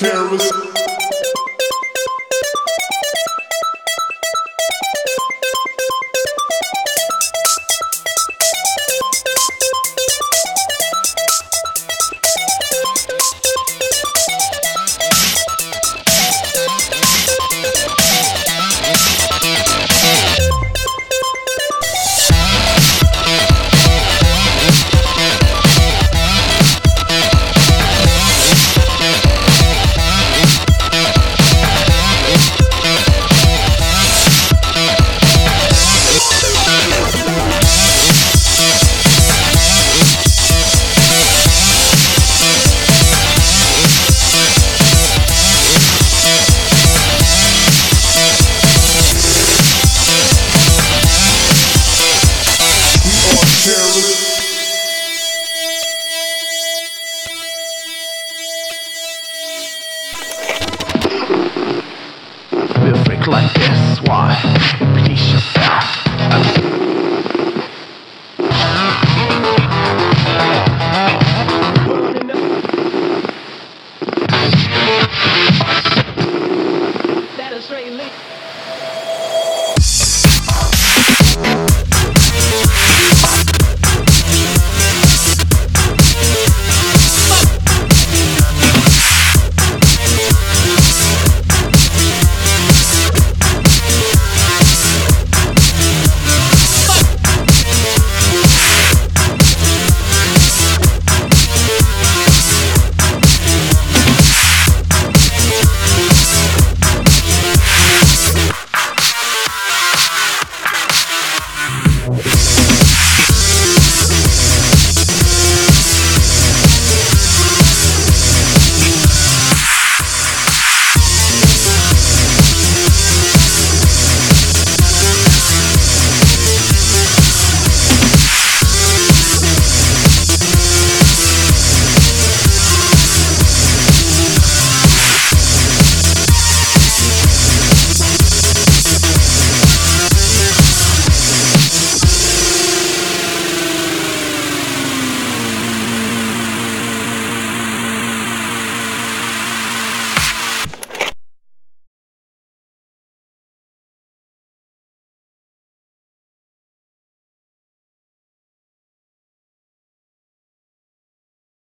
Terrorist. like this. Why? Please yourself.